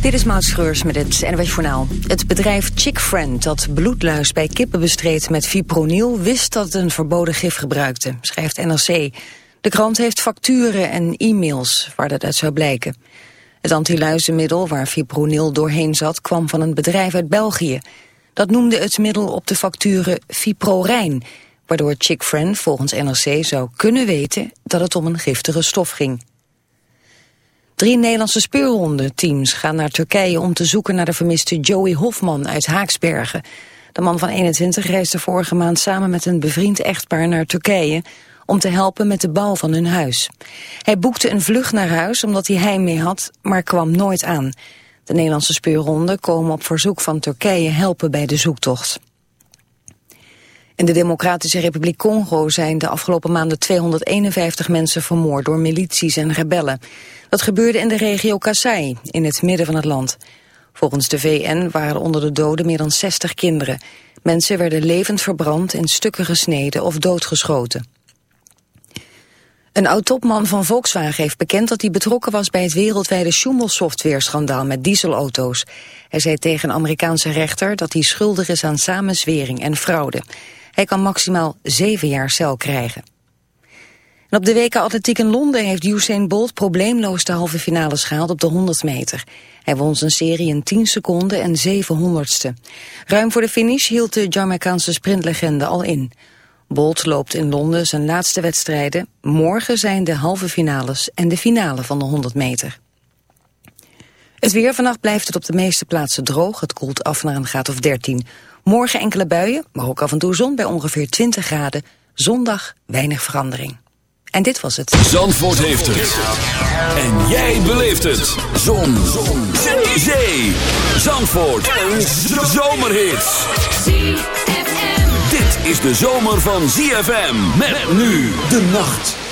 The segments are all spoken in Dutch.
Dit is Maud Schreurs met het NWS Journaal. Het bedrijf Chickfriend dat bloedluis bij kippen bestreed met fipronil... wist dat het een verboden gif gebruikte, schrijft NRC. De krant heeft facturen en e-mails waar dat uit zou blijken. Het antiluizenmiddel waar fipronil doorheen zat... kwam van een bedrijf uit België. Dat noemde het middel op de facturen Fiprorijn... waardoor Chickfriend volgens NRC zou kunnen weten dat het om een giftige stof ging. Drie Nederlandse speurhondenteams gaan naar Turkije om te zoeken naar de vermiste Joey Hofman uit Haaksbergen. De man van 21 reisde vorige maand samen met een bevriend echtpaar naar Turkije om te helpen met de bouw van hun huis. Hij boekte een vlucht naar huis omdat hij heimwee had, maar kwam nooit aan. De Nederlandse speurhonden komen op verzoek van Turkije helpen bij de zoektocht. In de Democratische Republiek Congo zijn de afgelopen maanden 251 mensen vermoord door milities en rebellen. Dat gebeurde in de regio Kasai, in het midden van het land. Volgens de VN waren onder de doden meer dan 60 kinderen. Mensen werden levend verbrand, in stukken gesneden of doodgeschoten. Een oud-topman van Volkswagen heeft bekend dat hij betrokken was bij het wereldwijde Schumel-software-schandaal met dieselauto's. Hij zei tegen een Amerikaanse rechter dat hij schuldig is aan samenzwering en fraude. Hij kan maximaal zeven jaar cel krijgen. En op de WK Atletiek in Londen heeft Usain Bolt probleemloos de halve finales gehaald op de 100 meter. Hij won zijn serie in 10 seconden en 700ste. Ruim voor de finish hield de Jamaicaanse sprintlegende al in. Bolt loopt in Londen zijn laatste wedstrijden. Morgen zijn de halve finales en de finale van de 100 meter. Het weer vannacht blijft het op de meeste plaatsen droog. Het koelt af naar een graad of 13. Morgen enkele buien, maar ook af en toe zon bij ongeveer 20 graden. Zondag weinig verandering. En dit was het. Zandvoort heeft het. En jij beleeft het. Zon. zon. Zee. Zee. Zandvoort. Een zomerhit. Dit is de zomer van ZFM. Met nu de nacht.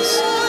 eyes.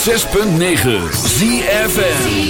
106.9 ZFN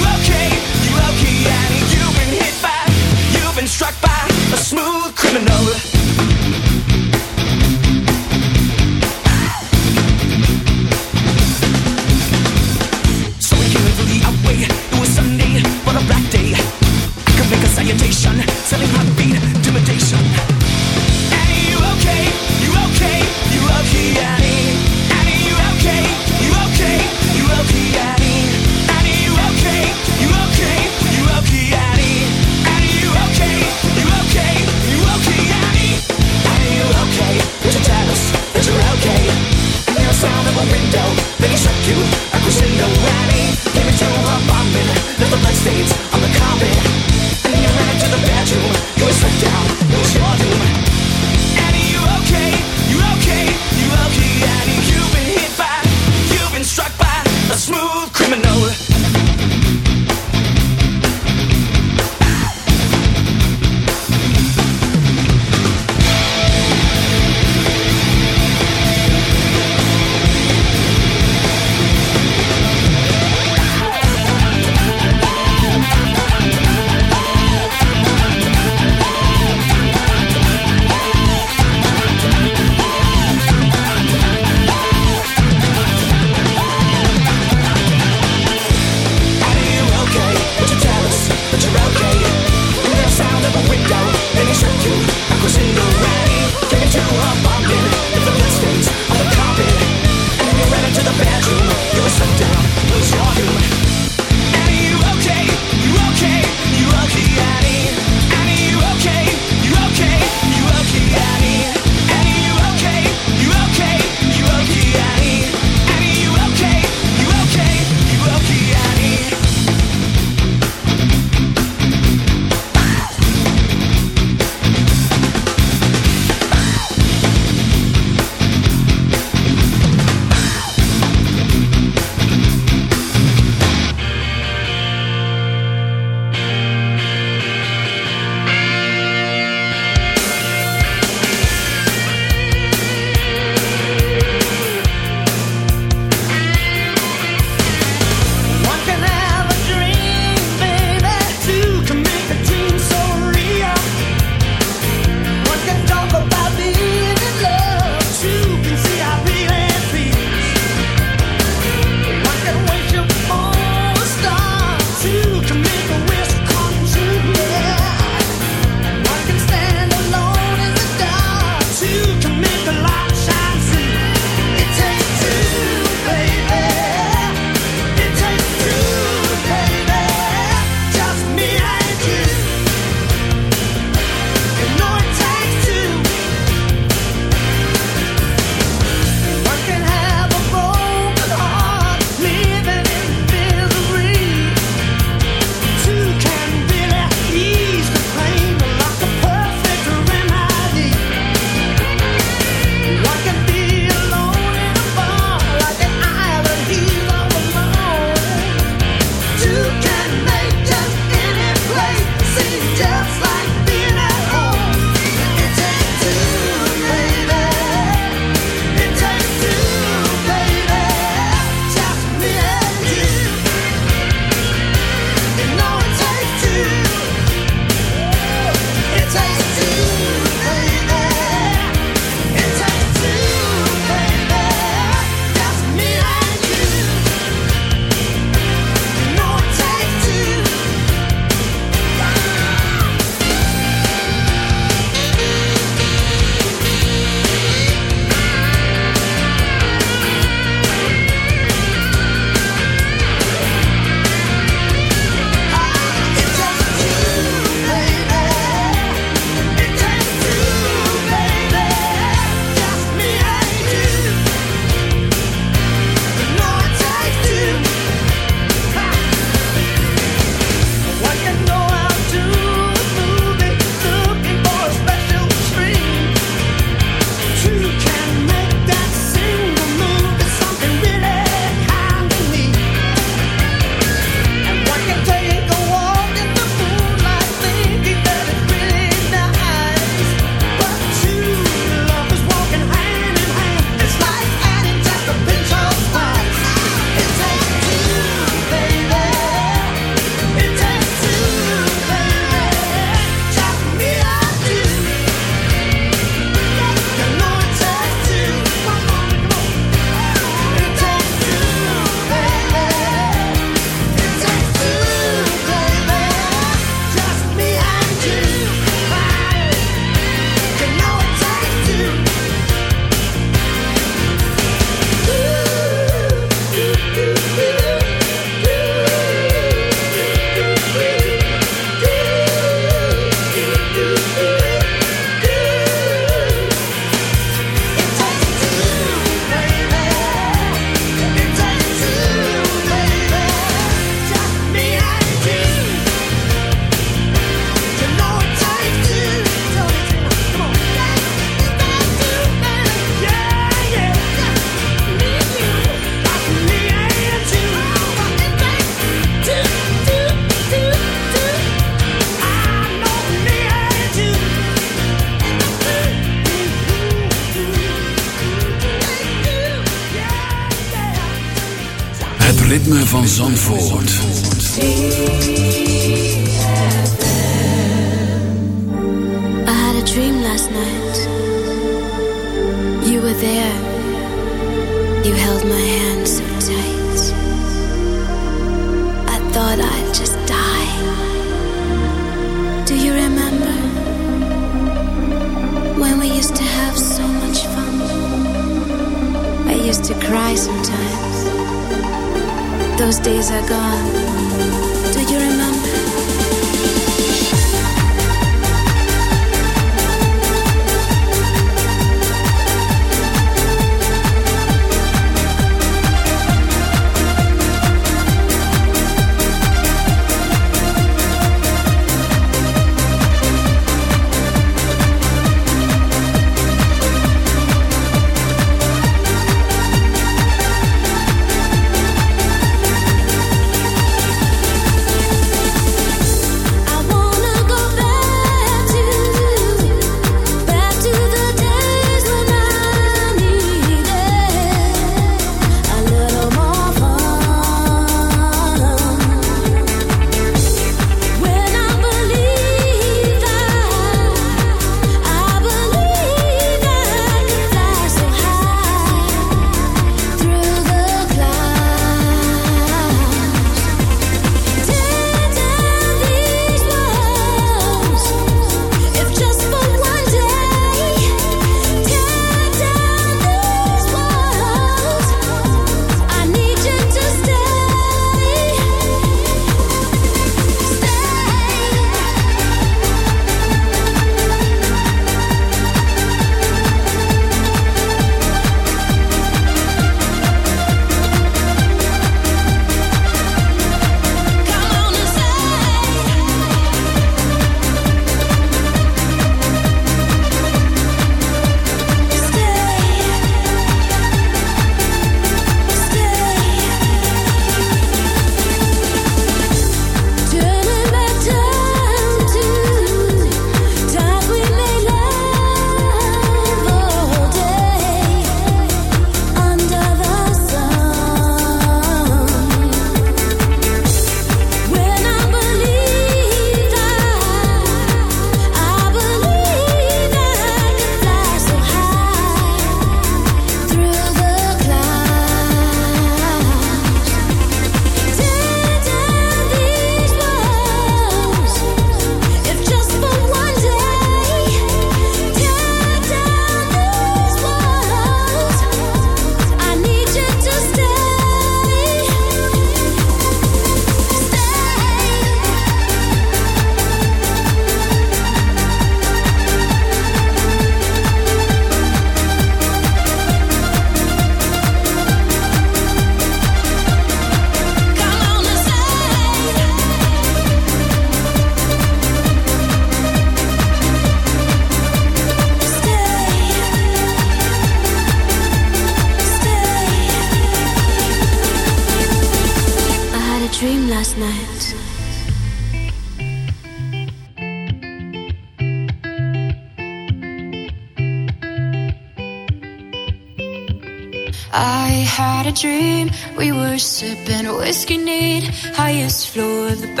in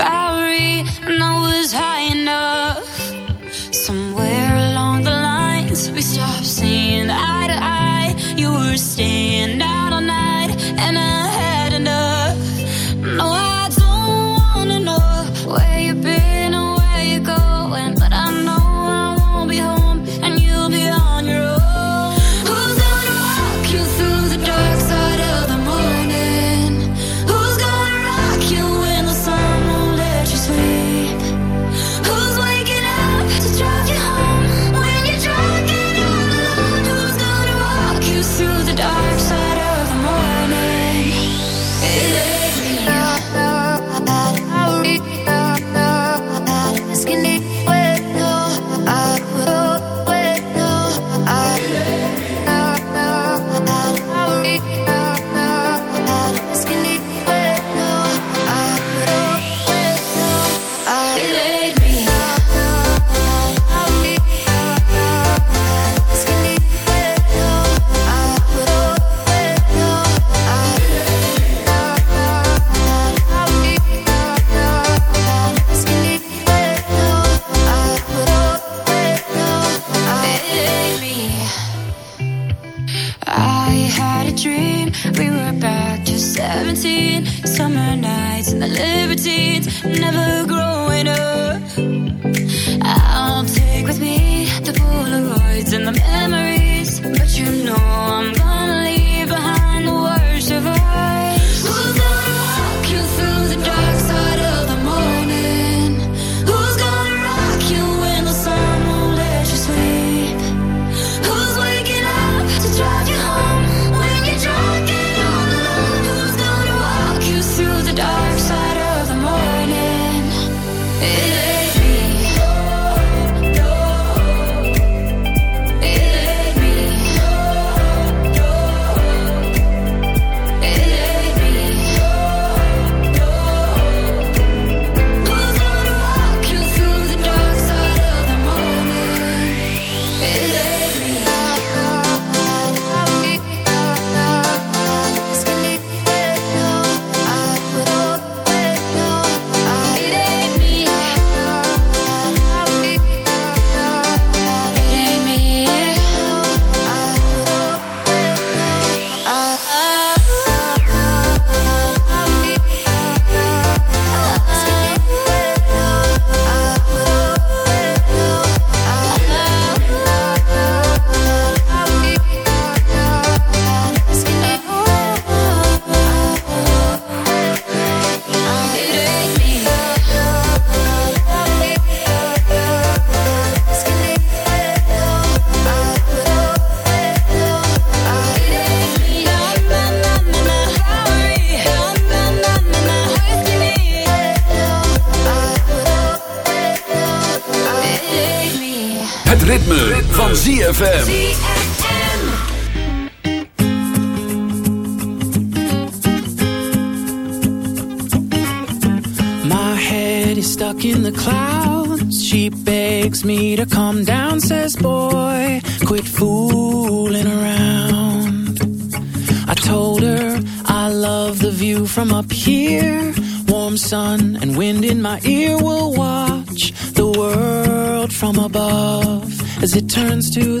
turns to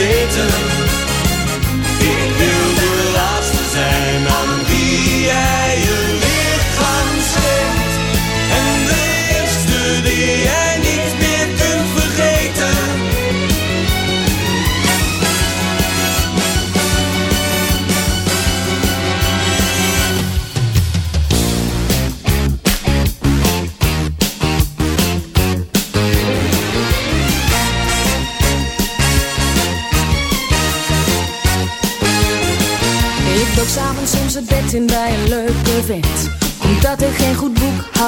Satan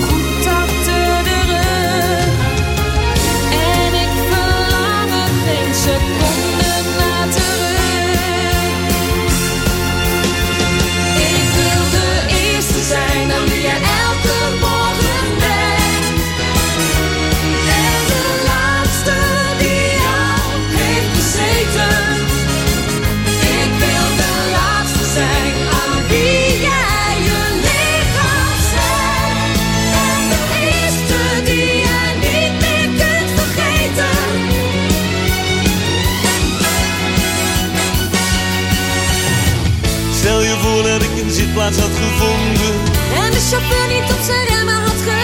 zo goed voordat ik een zitplaats had gevonden. En de chauffeur niet op zijn remmen had gereden.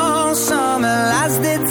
was the